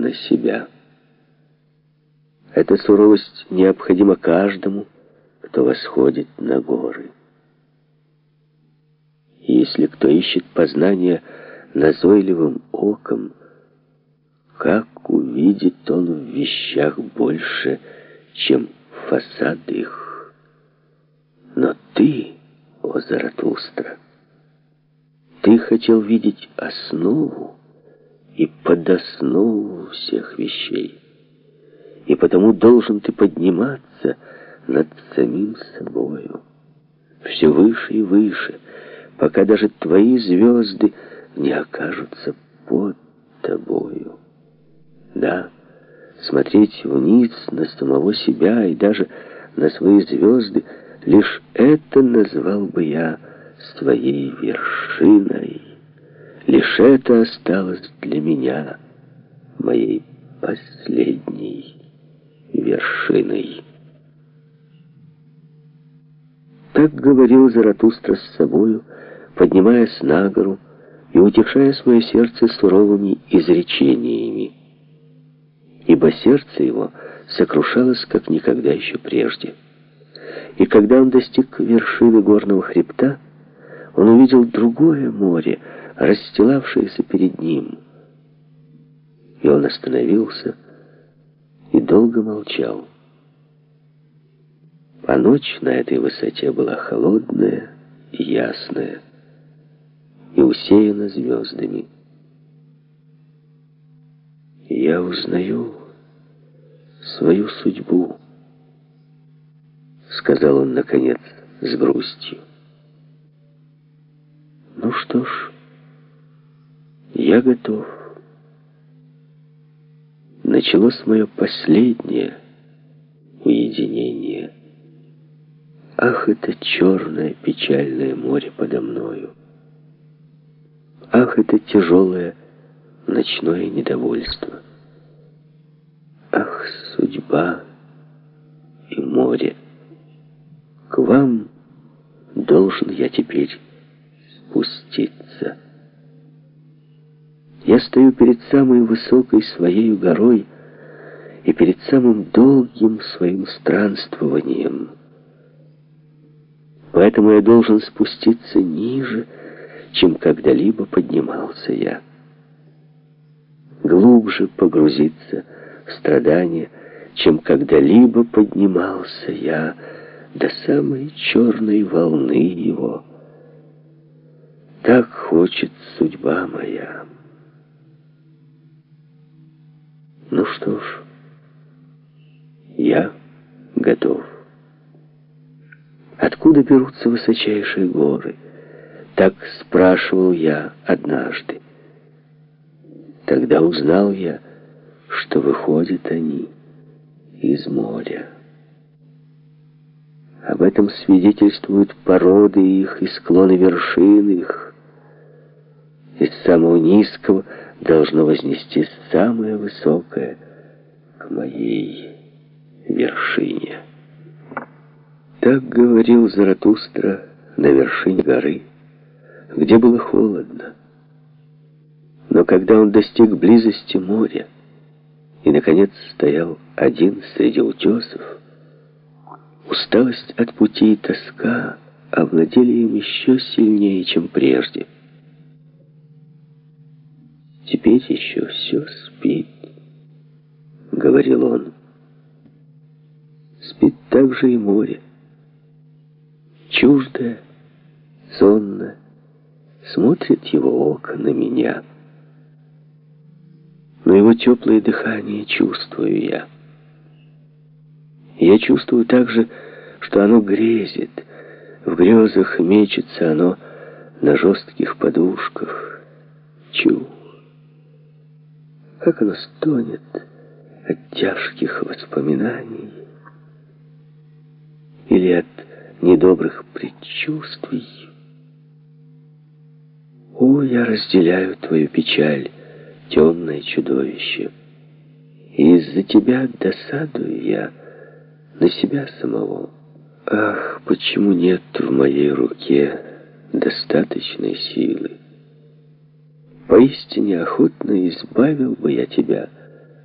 на себя. Эта суровость необходима каждому, кто восходит на горы. И если кто ищет познания назойливым оком, как увидит он в вещах больше, чем фасад их. Но ты, о Заратустра, ты хотел видеть основу и подоснову всех вещей. И потому должен ты подниматься над самим собою. Все выше и выше, пока даже твои звезды не окажутся под тобою. Да, смотреть вниз на самого себя и даже на свои звезды, лишь это назвал бы я своей вершиной. Лишь это осталось для меня моей последней вершиной. Так говорил Заратустра с собою, поднимаясь на гору и утешая свое сердце суровыми изречениями ибо сердце его сокрушалось, как никогда еще прежде. И когда он достиг вершины горного хребта, он увидел другое море, расстилавшееся перед ним. И он остановился и долго молчал. А ночь на этой высоте была холодная и ясная, и усеяна звездами. Я узнаю свою судьбу, сказал он, наконец, с грустью. Ну что ж, я готов. Началось мое последнее уединение. Ах, это черное печальное море подо мною. Ах, это тяжелое ночное недовольство. Ах, судьба и море! К вам должен я теперь спуститься. Я стою перед самой высокой своей горой и перед самым долгим своим странствованием. Поэтому я должен спуститься ниже, чем когда-либо поднимался я. Глубже погрузиться в страдания, чем когда-либо поднимался я до самой черной волны его. Так хочет судьба моя. Ну что ж, я готов. Откуда берутся высочайшие горы? Так спрашивал я однажды. Тогда узнал я, что выходят они из моря. Об этом свидетельствуют породы их и склоны вершин их. Из самого низкого должно вознести самое высокое к моей вершине. Так говорил Заратустра на вершине горы, где было холодно. Но когда он достиг близости моря, и, наконец, стоял один среди утесов. Усталость от пути и тоска овладели им еще сильнее, чем прежде. «Теперь еще все спит», — говорил он. «Спит также и море. Чуждое, сонное, смотрит его око на меня» но его теплое дыхание чувствую я. Я чувствую также, что оно грезит, в грезах мечется оно на жестких подушках. Чу! Как оно стонет от тяжких воспоминаний или от недобрых предчувствий. О, я разделяю твою печаль, темное чудовище. И из-за тебя досадую я на себя самого. Ах, почему нет в моей руке достаточной силы? Поистине охотно избавил бы я тебя